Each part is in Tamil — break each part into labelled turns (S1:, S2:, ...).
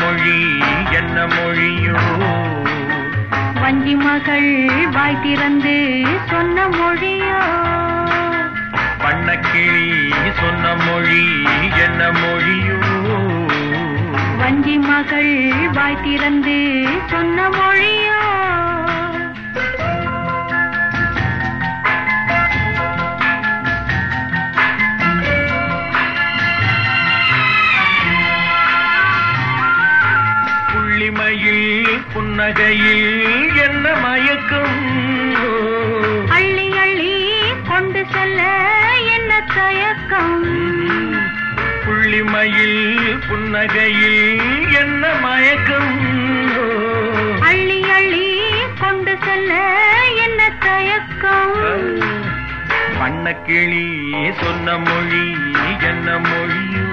S1: மொழி என்ன மொழியோ?
S2: வஞ்சி மகள் வாய் திறந்து சொன்ன மொழியோ?
S1: பண்ணக்கிளி சொன்ன மொழி என்ன மொழியோ?
S2: வஞ்சி மகள் வாய் திறந்து சொன்ன மொழியோ?
S1: புன்னகையில் என்ன மயக்கம்?
S2: அள்ளி அள்ளி கொண்டு செல்ல என்ன தயக்கம்?
S1: புள்ளிமையில் புன்னகையில் என்ன மயக்கம்?
S2: அள்ளி அள்ளி கொண்டு செல்ல என்ன தயக்கம்?
S1: பண்ணக்கிளி சொன்ன மொழி என்ன மொழியோ?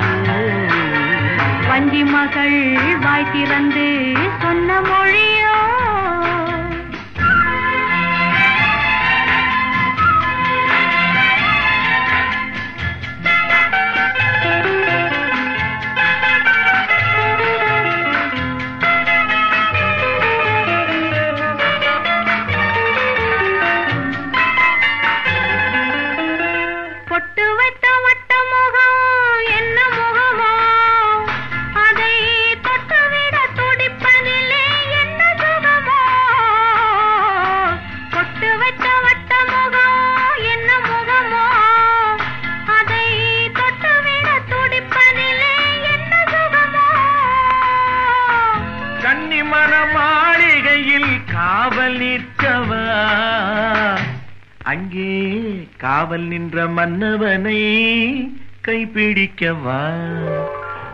S2: வஞ்சி மகள் வாய் திறந்து சொன்ன மொழியோ
S1: காவல் நிற்கவா? அங்கே காவல் நின்ற மன்னவனை கைப்பிடிக்கவா?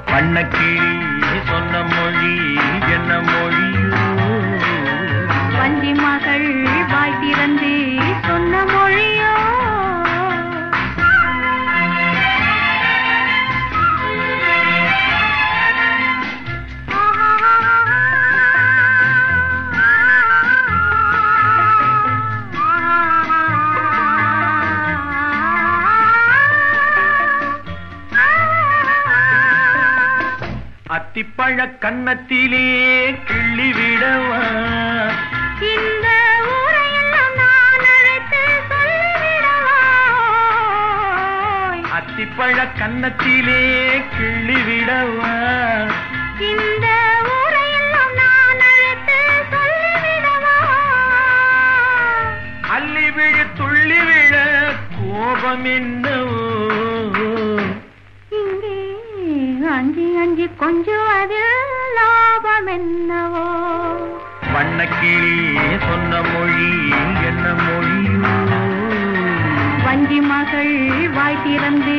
S1: வண்ணக்கிளி சொன்ன மொழி என்ன
S2: மொழி?
S1: அத்திப்பழ கன்னத்திலே கிள்ளி விடவா
S2: இந்த
S1: அத்திப்பழ கன்னத்திலே கிள்ளி விடவா
S2: இந்த
S1: அள்ளி விழு துள்ளி விழ கோபம் என்னவோ?
S2: அஞ்சி அஞ்சி கொஞ்சுவதில் லாபம் என்னவோ
S1: வண்ணக்கிளி சொன்ன மொழி என்ன மொழியோ?
S2: வஞ்சி மகள் வாய் திறந்து